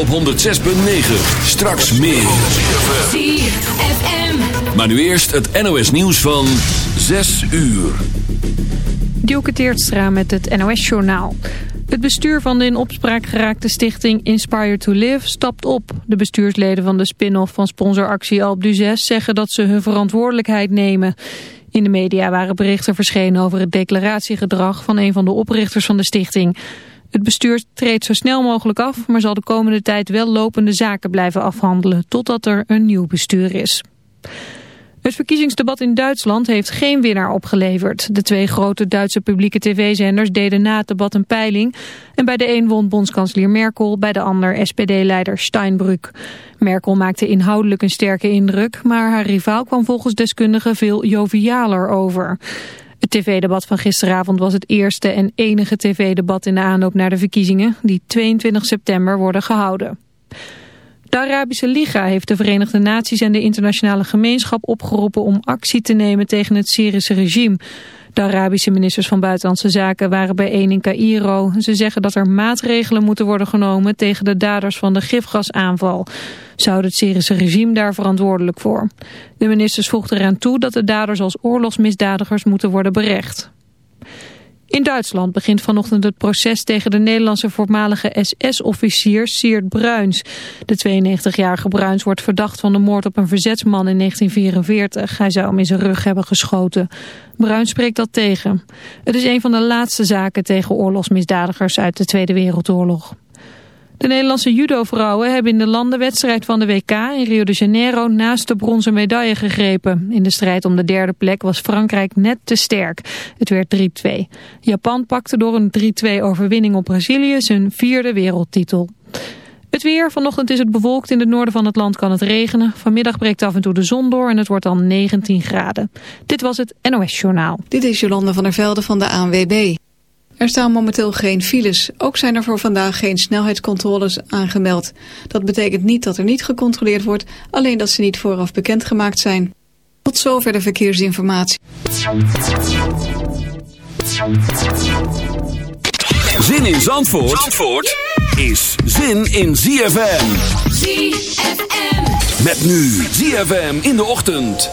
op 106.9. Straks meer. ZFM. Maar nu eerst het NOS nieuws van 6 uur. Dielke Teertstra met het NOS-journaal. Het bestuur van de in opspraak geraakte stichting Inspire to Live stapt op. De bestuursleden van de spin-off van sponsoractie Alp d'Huez zeggen dat ze hun verantwoordelijkheid nemen. In de media waren berichten verschenen over het declaratiegedrag van een van de oprichters van de stichting. Het bestuur treedt zo snel mogelijk af, maar zal de komende tijd wel lopende zaken blijven afhandelen totdat er een nieuw bestuur is. Het verkiezingsdebat in Duitsland heeft geen winnaar opgeleverd. De twee grote Duitse publieke tv-zenders deden na het debat een peiling. En bij de een won bondskanselier Merkel, bij de ander SPD-leider Steinbrück. Merkel maakte inhoudelijk een sterke indruk, maar haar rivaal kwam volgens deskundigen veel jovialer over. Het tv-debat van gisteravond was het eerste en enige tv-debat in de aanloop naar de verkiezingen, die 22 september worden gehouden. De Arabische Liga heeft de Verenigde Naties en de internationale gemeenschap opgeroepen om actie te nemen tegen het Syrische regime. De Arabische ministers van Buitenlandse Zaken waren bijeen in Cairo. Ze zeggen dat er maatregelen moeten worden genomen tegen de daders van de gifgasaanval. Zou het Syrische regime daar verantwoordelijk voor? De ministers voegden eraan toe dat de daders als oorlogsmisdadigers moeten worden berecht. In Duitsland begint vanochtend het proces tegen de Nederlandse voormalige SS-officier Siert Bruins. De 92-jarige Bruins wordt verdacht van de moord op een verzetsman in 1944. Hij zou hem in zijn rug hebben geschoten. Bruins spreekt dat tegen. Het is een van de laatste zaken tegen oorlogsmisdadigers uit de Tweede Wereldoorlog. De Nederlandse judo-vrouwen hebben in de landenwedstrijd van de WK in Rio de Janeiro naast de bronzen medaille gegrepen. In de strijd om de derde plek was Frankrijk net te sterk. Het werd 3-2. Japan pakte door een 3-2 overwinning op Brazilië zijn vierde wereldtitel. Het weer, vanochtend is het bewolkt. In het noorden van het land kan het regenen. Vanmiddag breekt af en toe de zon door en het wordt dan 19 graden. Dit was het NOS Journaal. Dit is Jolande van der Velde van de ANWB. Er staan momenteel geen files. Ook zijn er voor vandaag geen snelheidscontroles aangemeld. Dat betekent niet dat er niet gecontroleerd wordt, alleen dat ze niet vooraf bekendgemaakt zijn. Tot zover de verkeersinformatie. Zin in Zandvoort, Zandvoort is zin in ZFM. ZFM. Met nu ZFM in de ochtend.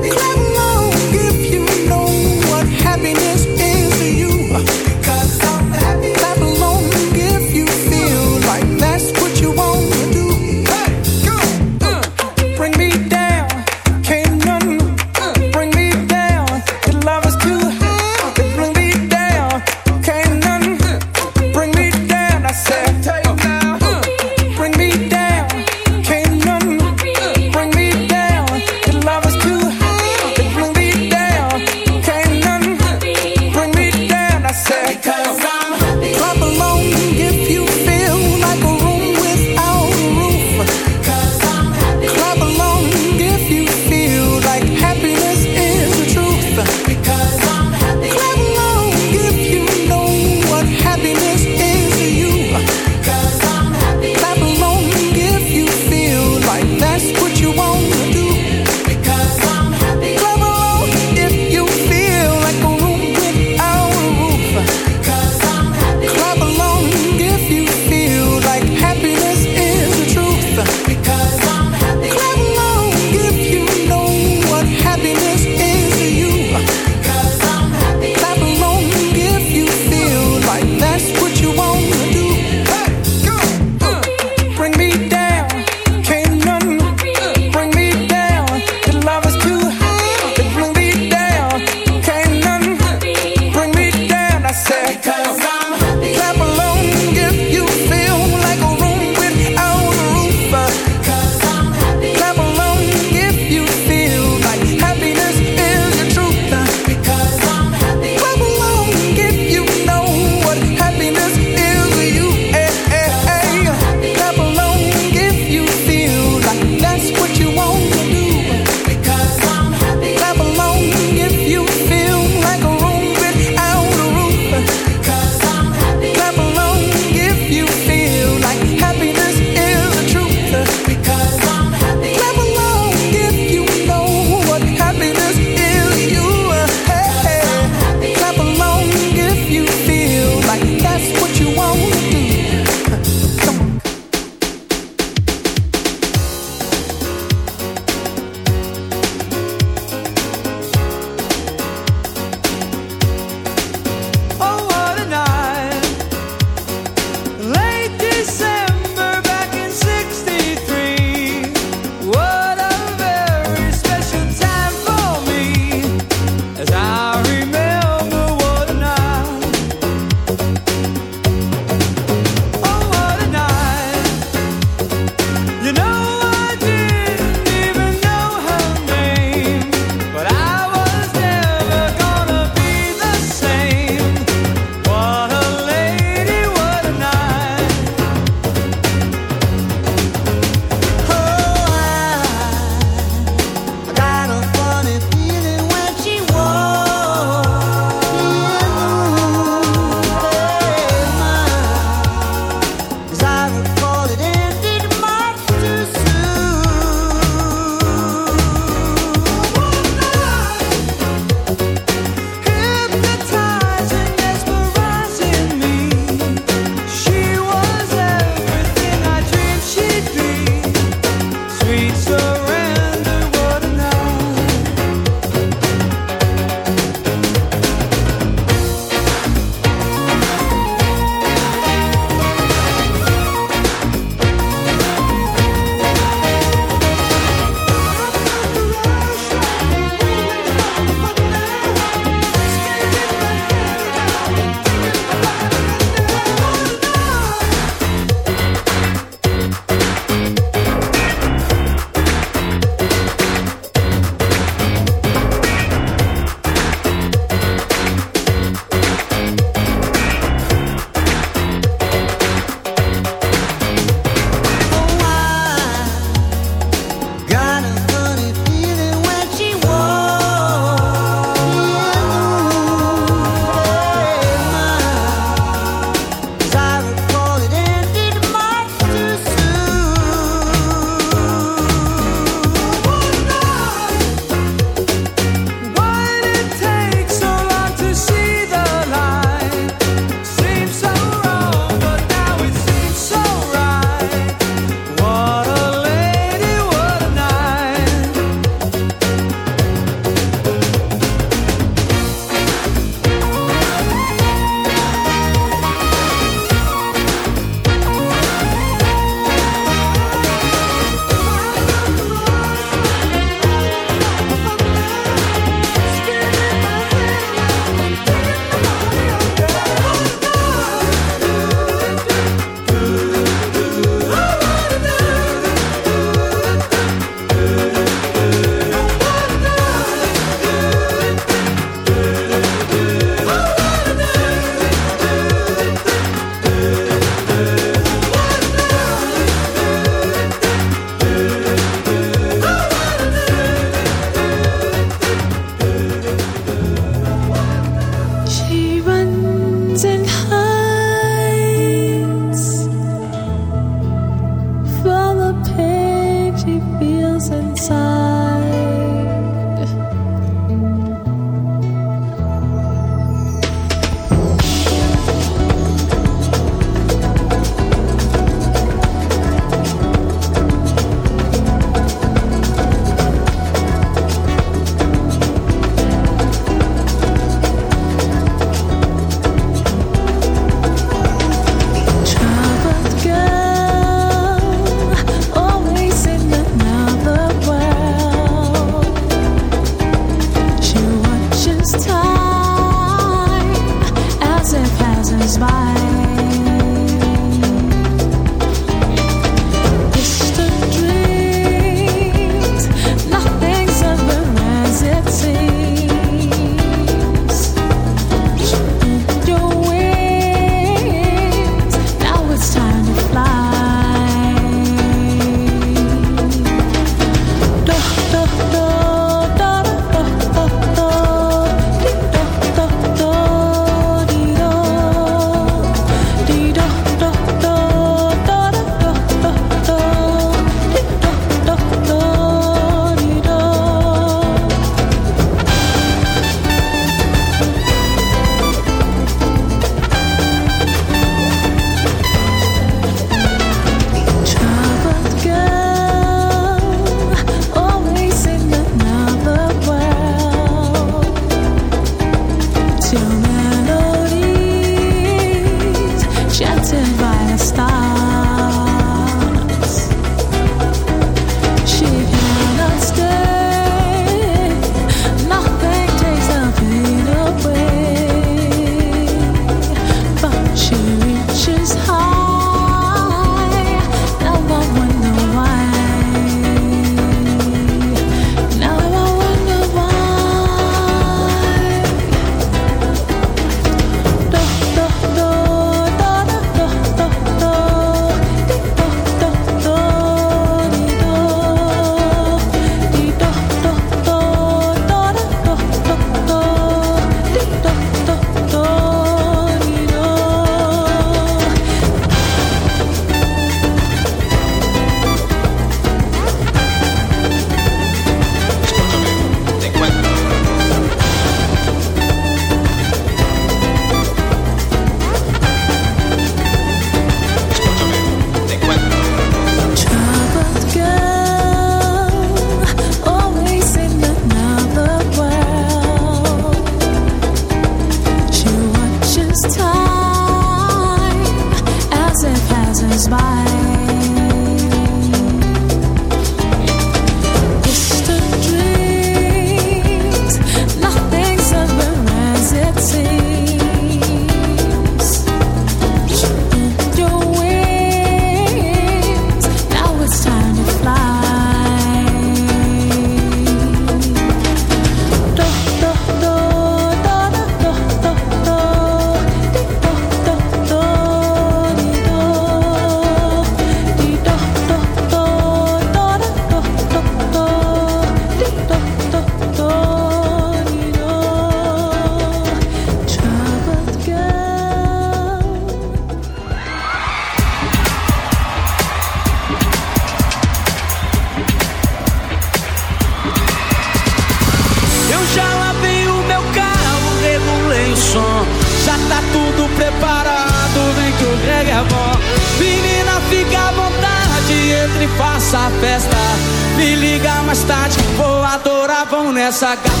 I got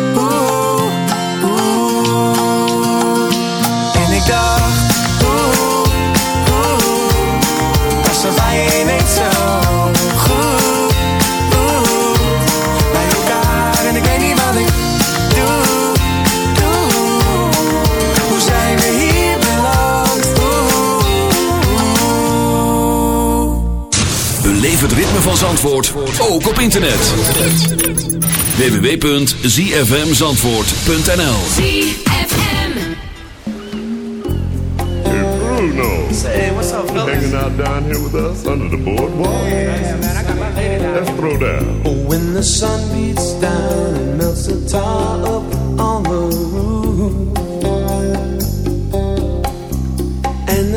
van Zandvoort ook op internet. www.zfmzandvoort.nl ZFM Hey Bruno. Say, what's up, fellas? Hanging out down here with us under the boardwalk. Yeah, man, I got my lady down. Let's throw down. When the sun beats down and melts the tar up on the roof.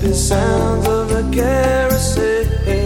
the sounds of a carousel.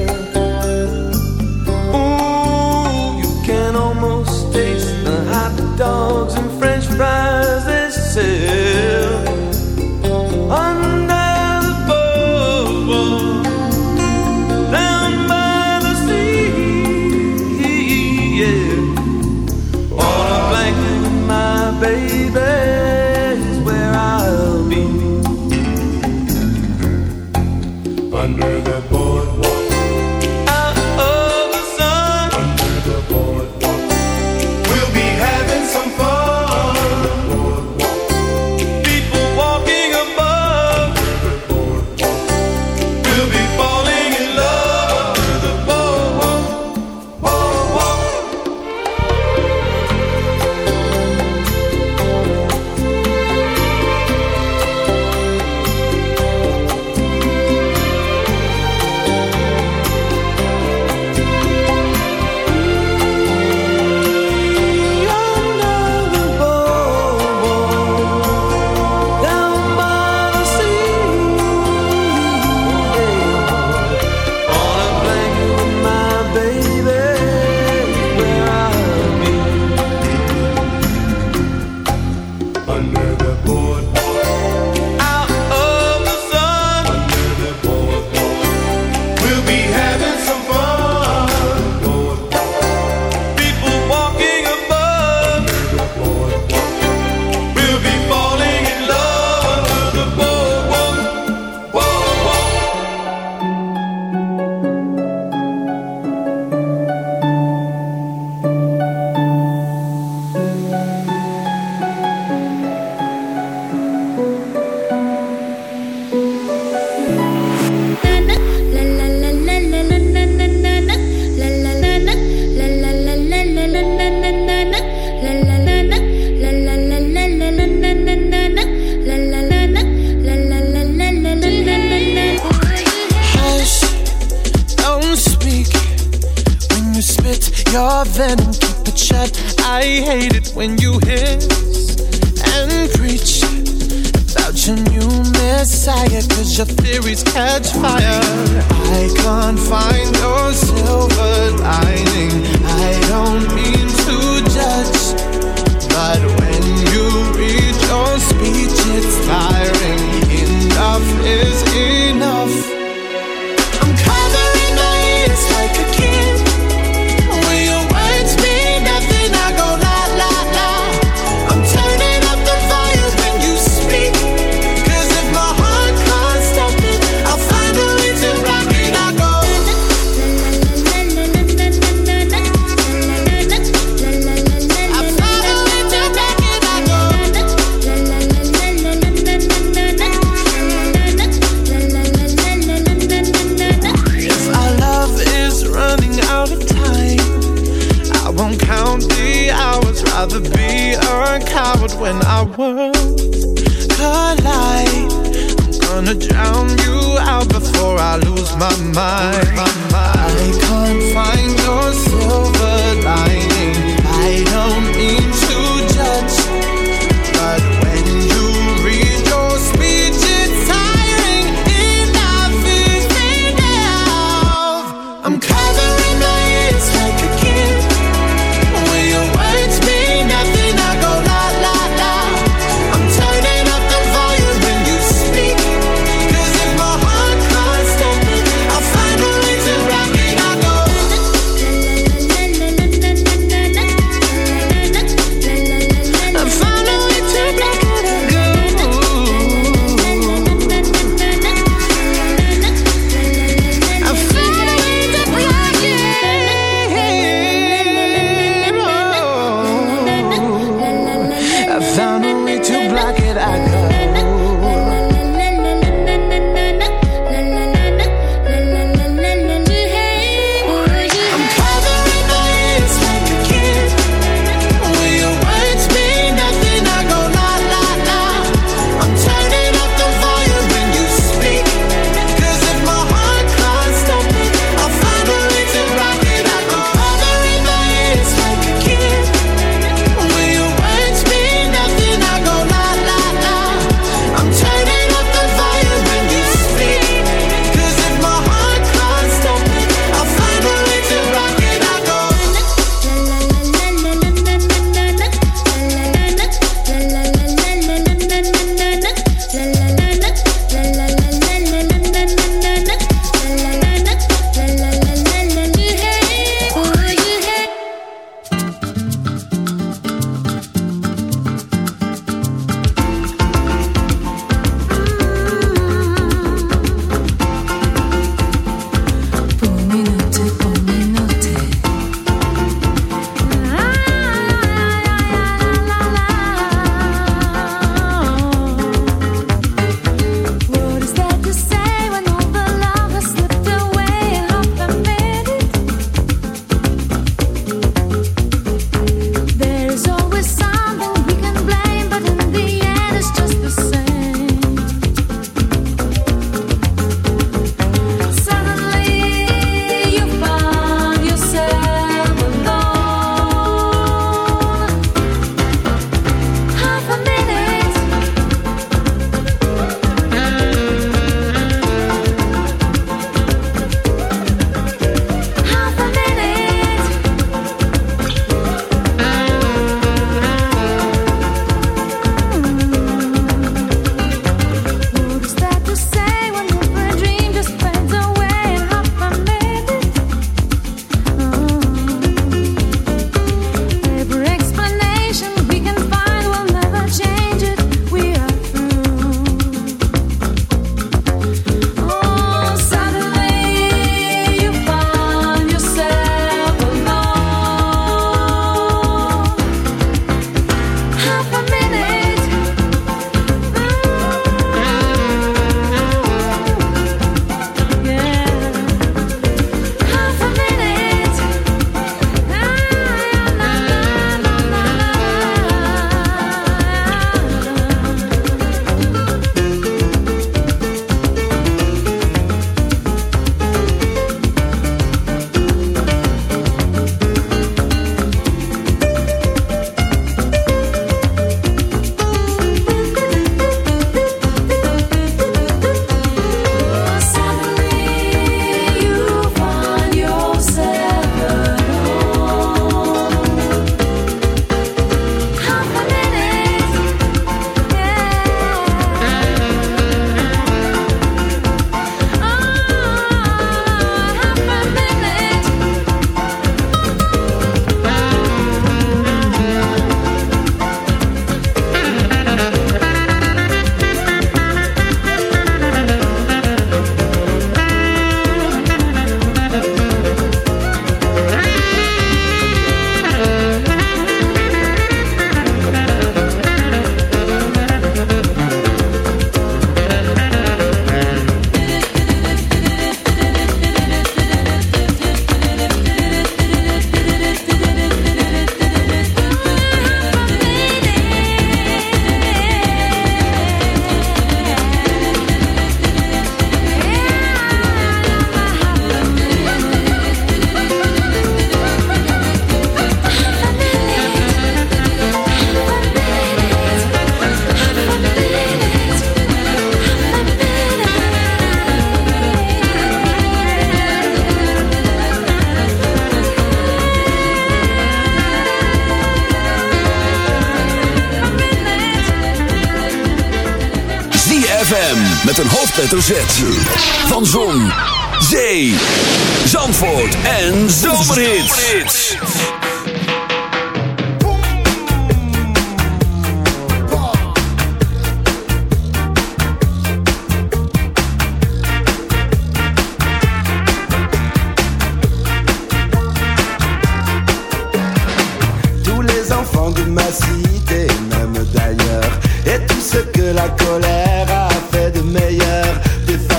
Tous les enfants de ma cité, même d'ailleurs, et tout ce que la colère a fait de meilleur.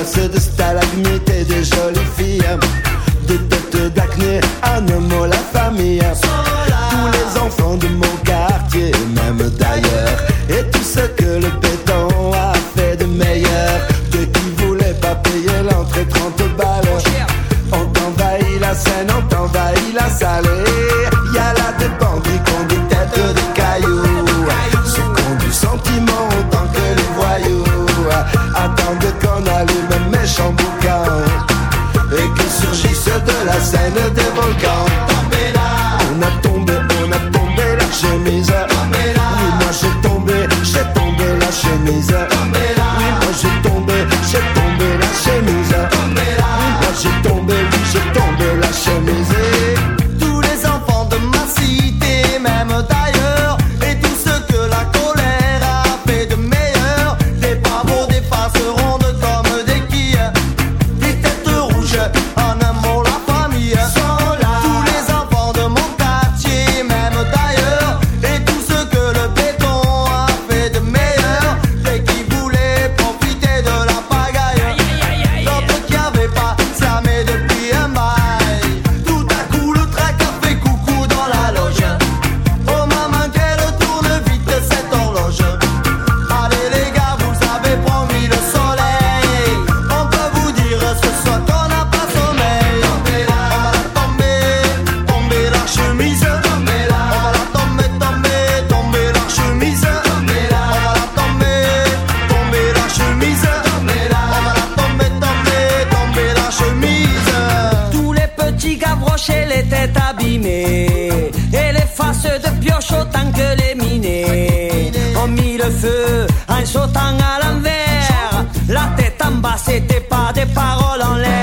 calça do estalagmita pioche autant que les minés. On mit le feu en sautant à l'envers. La tête en bas, c'était pas des paroles en l'air.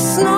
It's not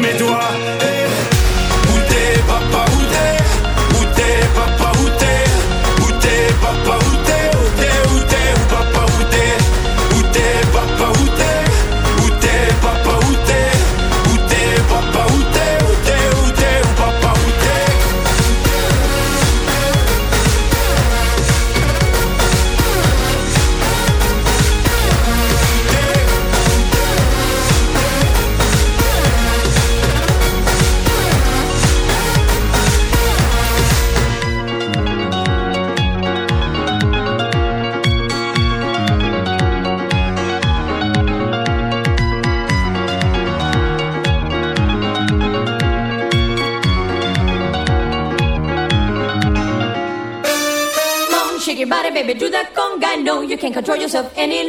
mes doigts.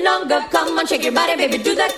Longer. Come on, shake your body, baby, do that